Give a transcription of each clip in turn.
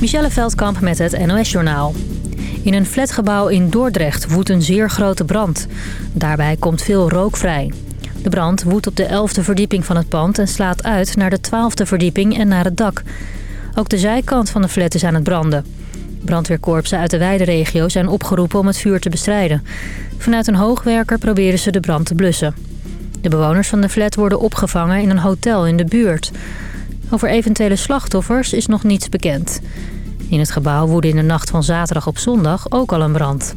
Michelle Veldkamp met het NOS-journaal. In een flatgebouw in Dordrecht woedt een zeer grote brand. Daarbij komt veel rook vrij. De brand woedt op de 11e verdieping van het pand en slaat uit naar de 12e verdieping en naar het dak. Ook de zijkant van de flat is aan het branden. Brandweerkorpsen uit de wijde regio zijn opgeroepen om het vuur te bestrijden. Vanuit een hoogwerker proberen ze de brand te blussen. De bewoners van de flat worden opgevangen in een hotel in de buurt. Over eventuele slachtoffers is nog niets bekend. In het gebouw woedde in de nacht van zaterdag op zondag ook al een brand.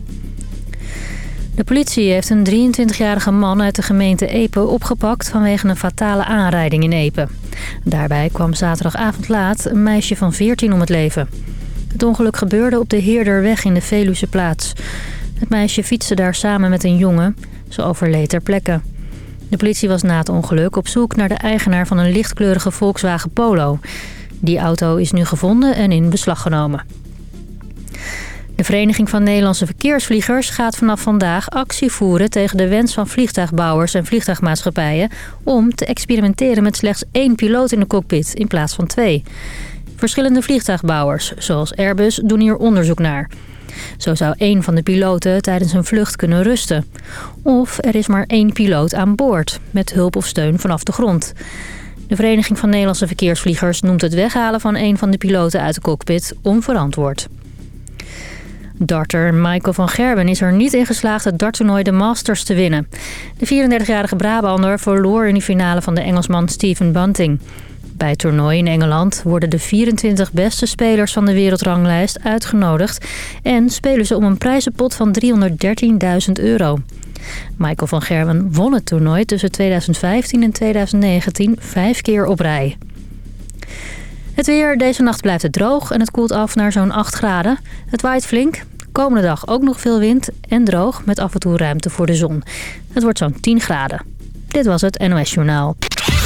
De politie heeft een 23-jarige man uit de gemeente Epe opgepakt vanwege een fatale aanrijding in Epe. Daarbij kwam zaterdagavond laat een meisje van 14 om het leven. Het ongeluk gebeurde op de Heerderweg in de Veluwe plaats. Het meisje fietste daar samen met een jongen. Ze overleed ter plekke. De politie was na het ongeluk op zoek naar de eigenaar van een lichtkleurige Volkswagen Polo. Die auto is nu gevonden en in beslag genomen. De Vereniging van Nederlandse Verkeersvliegers gaat vanaf vandaag actie voeren tegen de wens van vliegtuigbouwers en vliegtuigmaatschappijen om te experimenteren met slechts één piloot in de cockpit in plaats van twee. Verschillende vliegtuigbouwers, zoals Airbus, doen hier onderzoek naar. Zo zou één van de piloten tijdens een vlucht kunnen rusten. Of er is maar één piloot aan boord, met hulp of steun vanaf de grond. De Vereniging van Nederlandse Verkeersvliegers noemt het weghalen van een van de piloten uit de cockpit onverantwoord. Darter Michael van Gerben is er niet in geslaagd het darttoernooi de Masters te winnen. De 34-jarige Brabander verloor in de finale van de Engelsman Stephen Bunting. Bij het toernooi in Engeland worden de 24 beste spelers van de wereldranglijst uitgenodigd... en spelen ze om een prijzenpot van 313.000 euro. Michael van Gerwen won het toernooi tussen 2015 en 2019 vijf keer op rij. Het weer. Deze nacht blijft het droog en het koelt af naar zo'n 8 graden. Het waait flink. Komende dag ook nog veel wind en droog met af en toe ruimte voor de zon. Het wordt zo'n 10 graden. Dit was het NOS Journaal.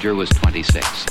Soldier was 26.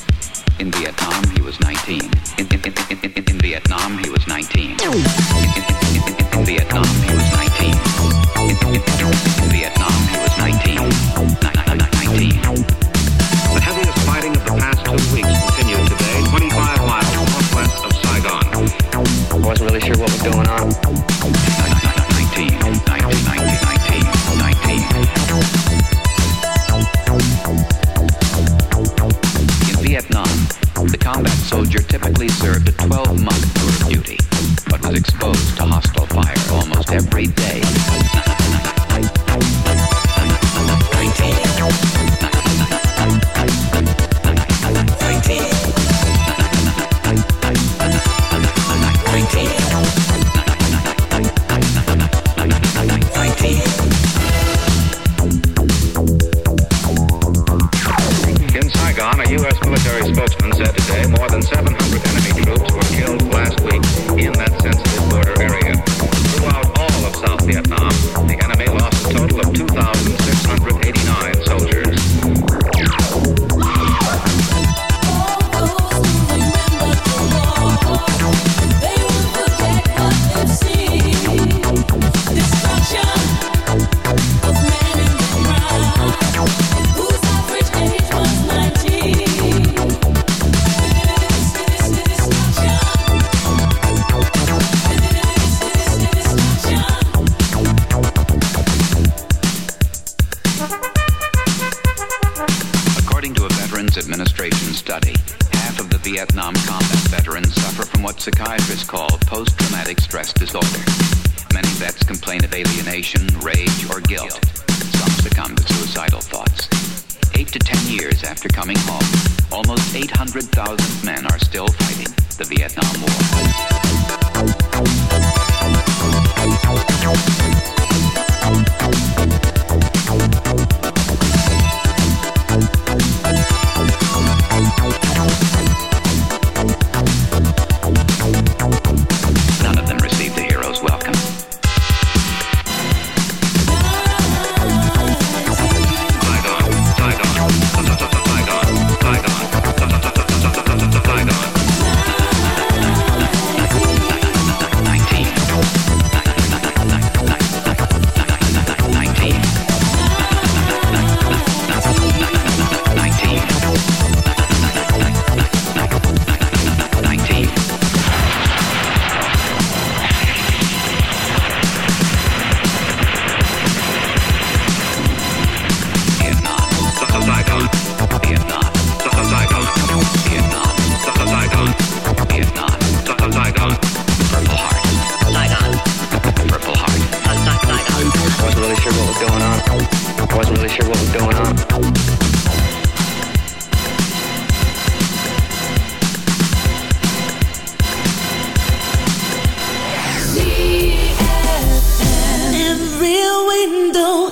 really sure what on.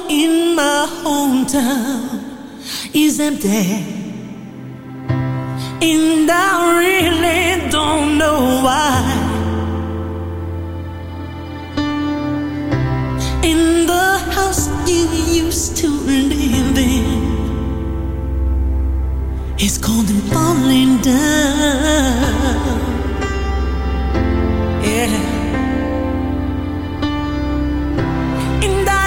in my hometown is empty and I really don't know why used to living cold and falling down. Yeah. And I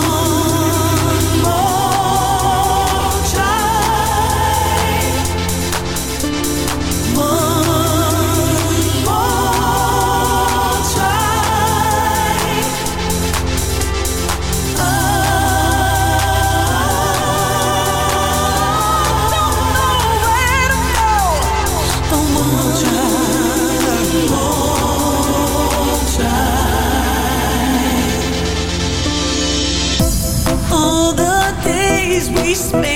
space.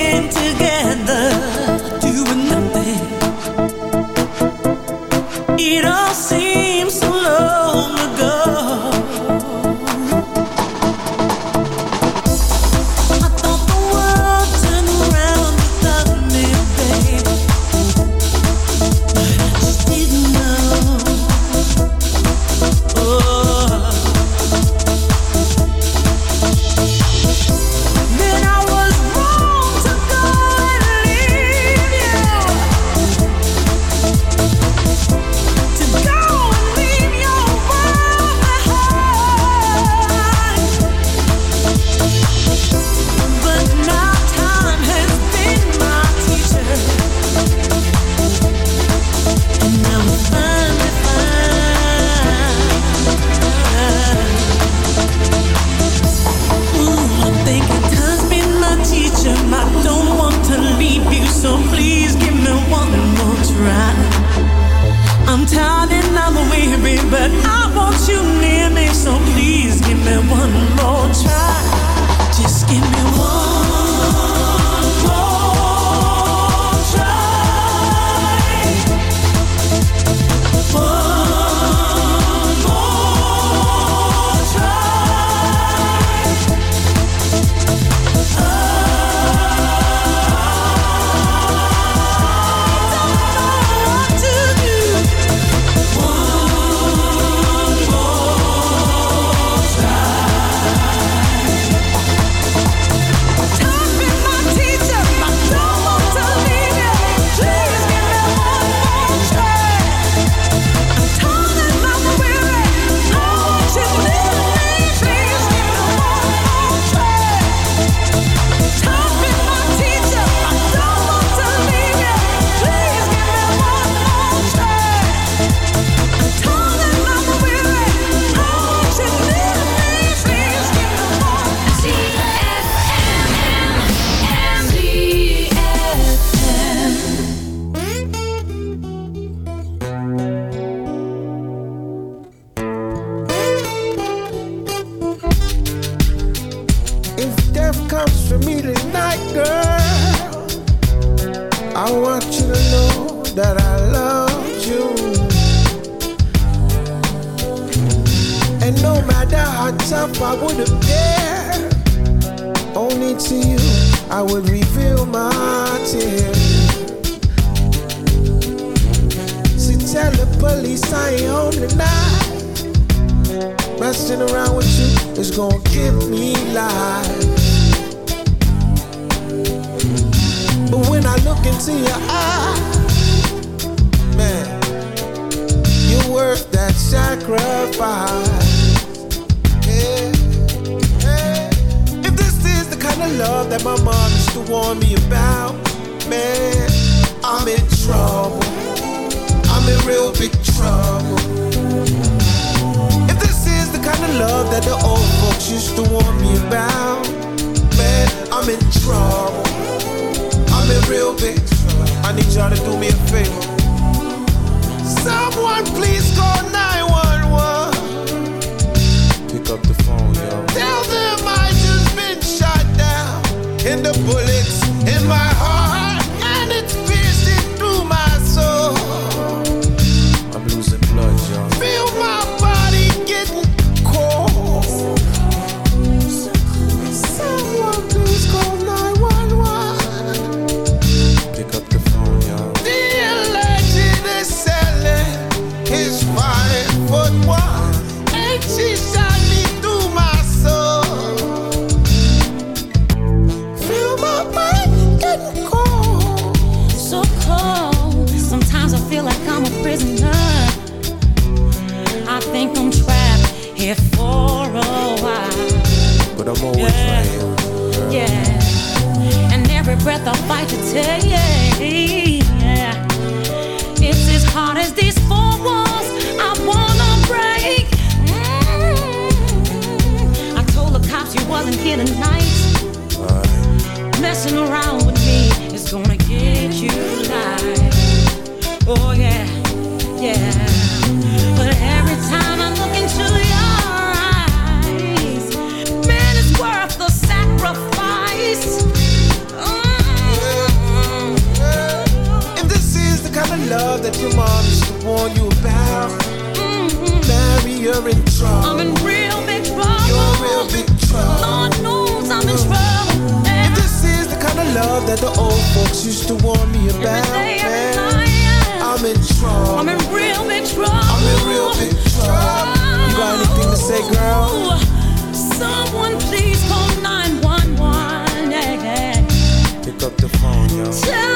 Up the phone, yo.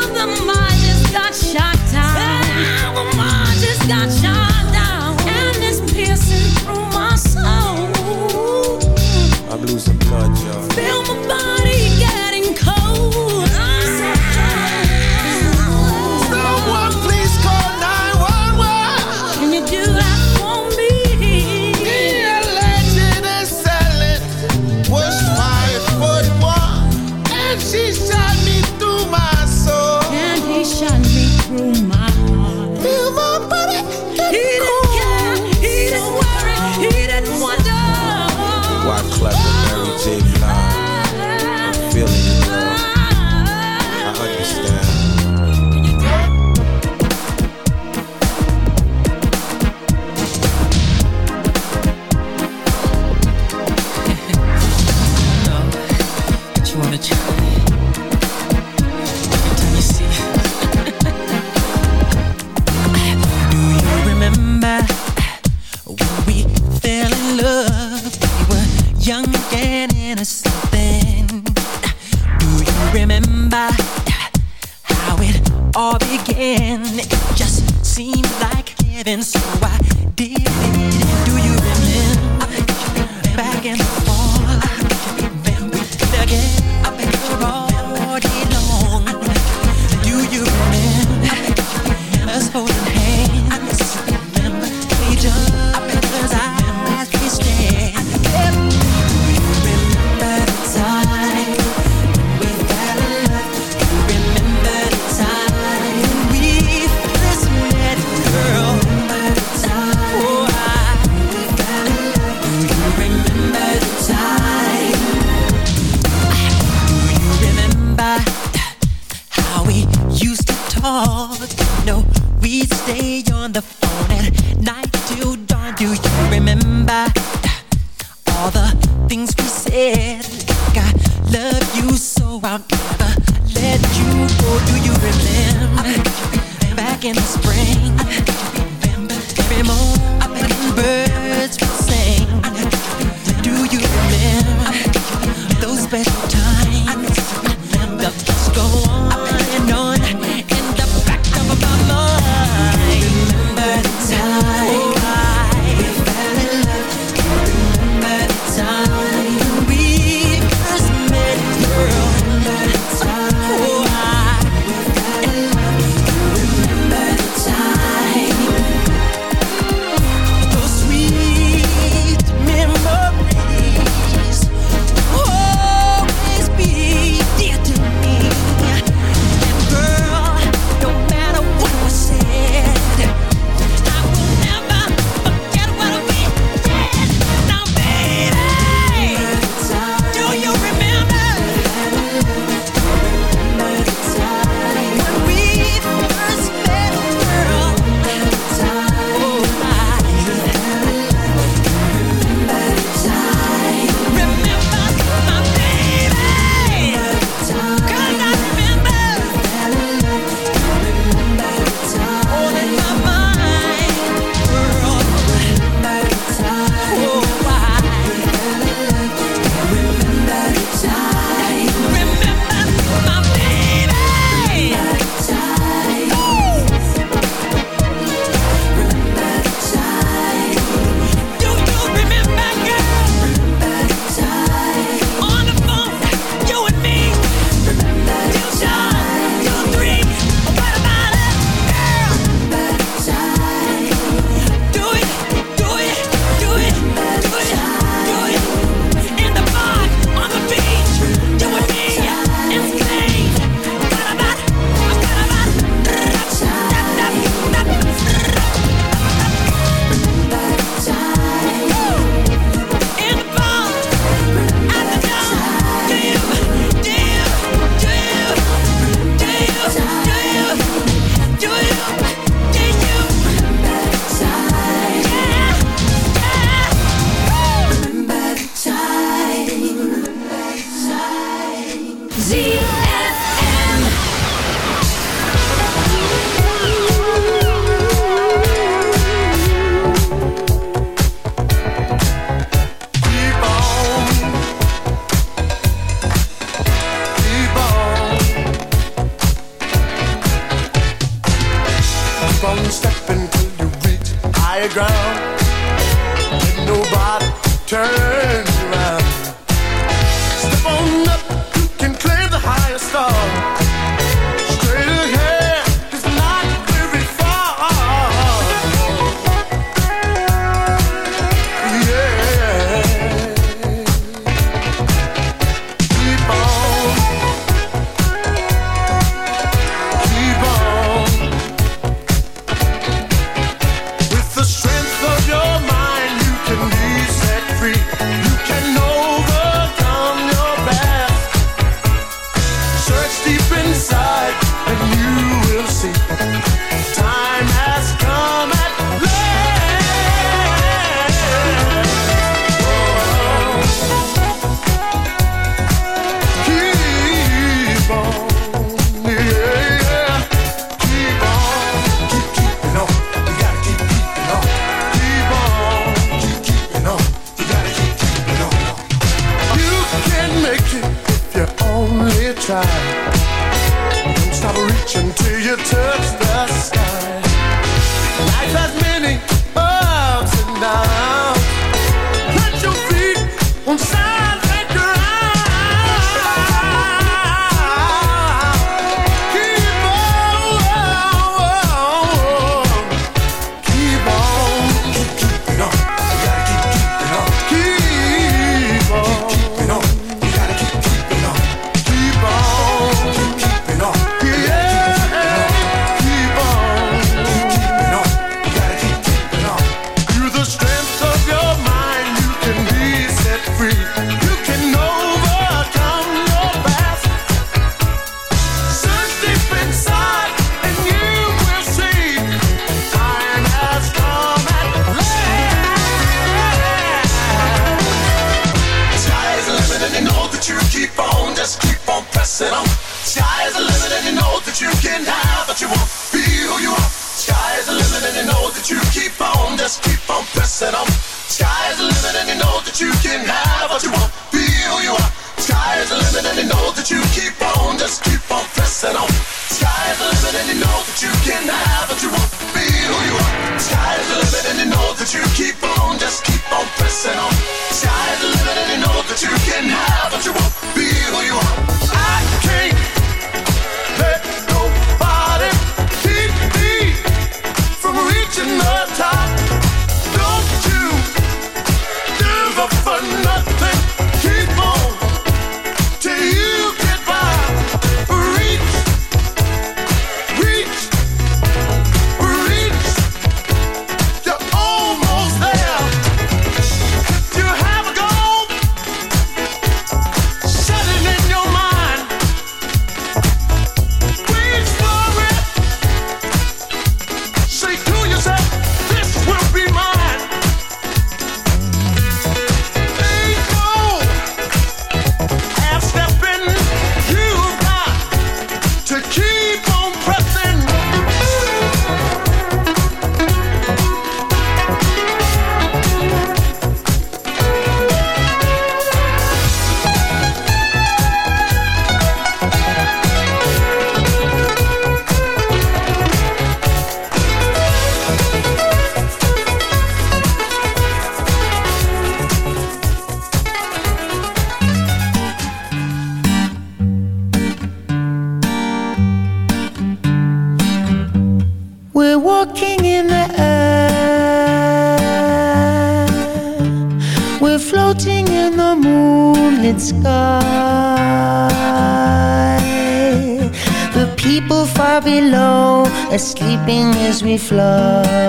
As fly.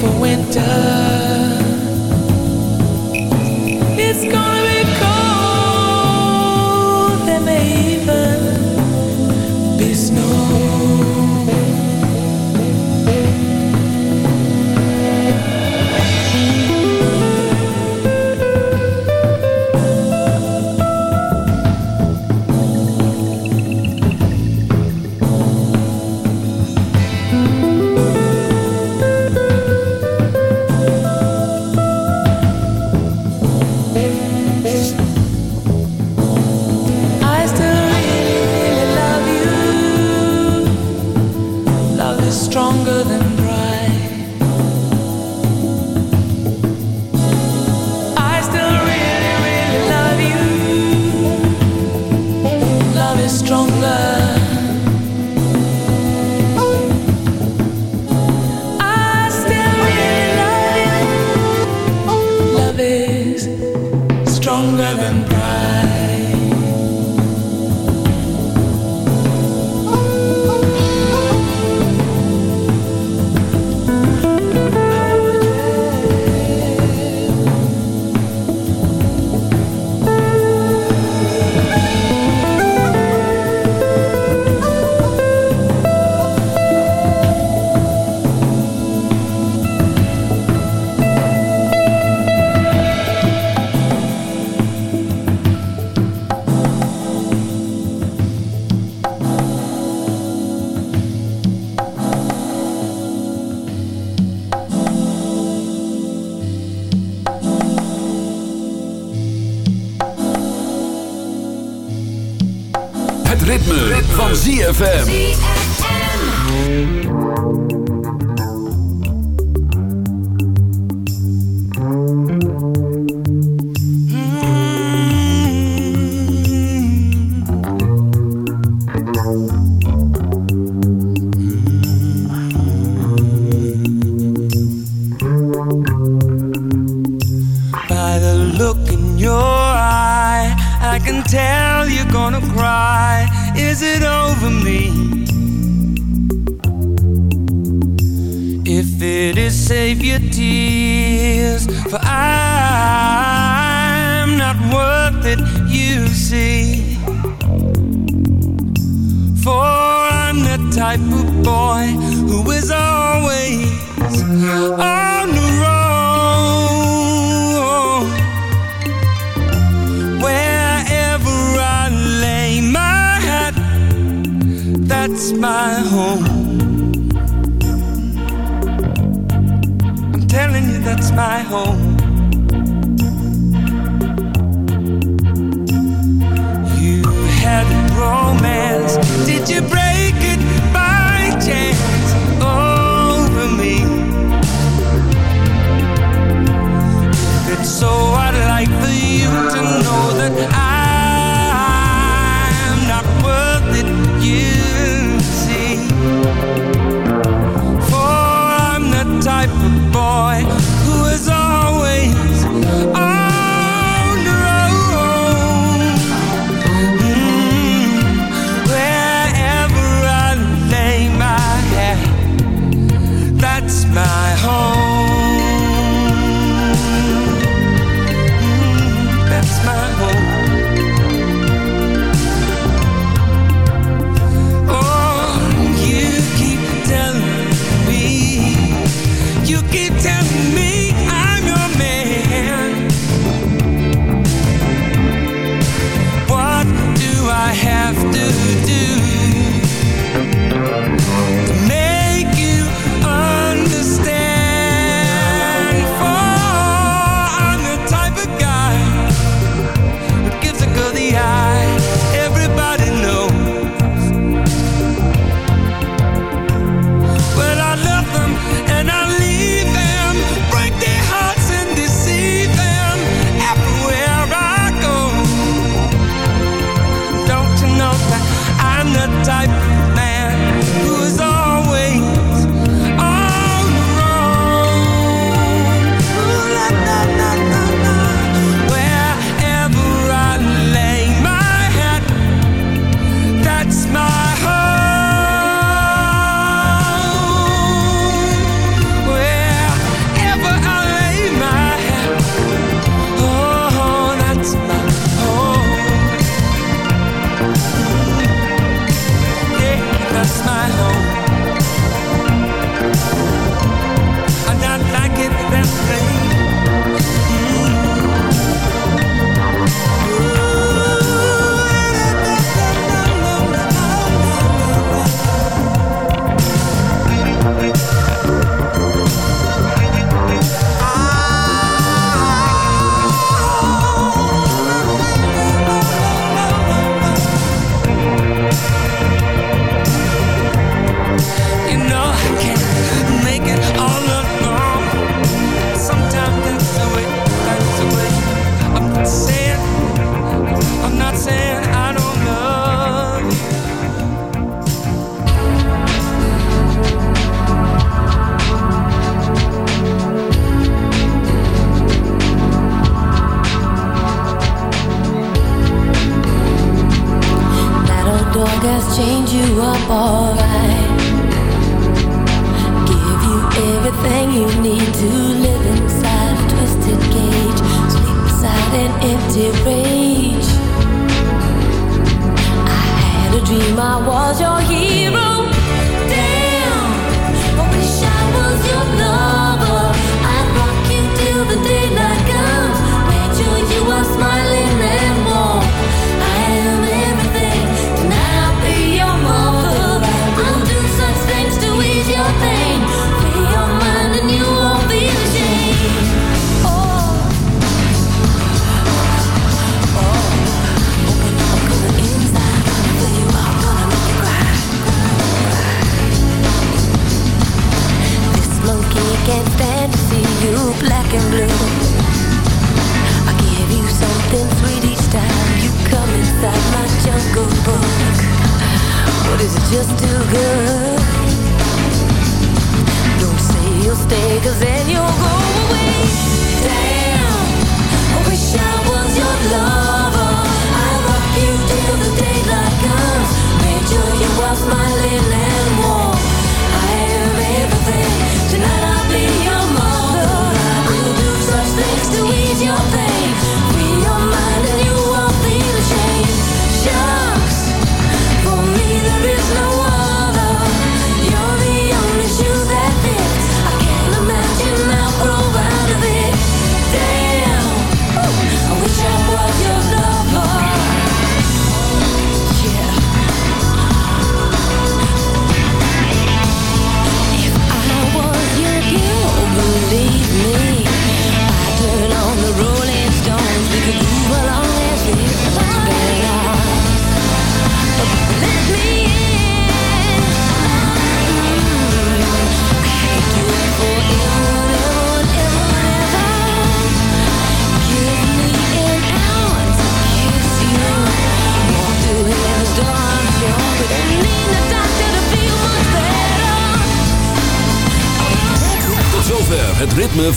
For winter. ZFM.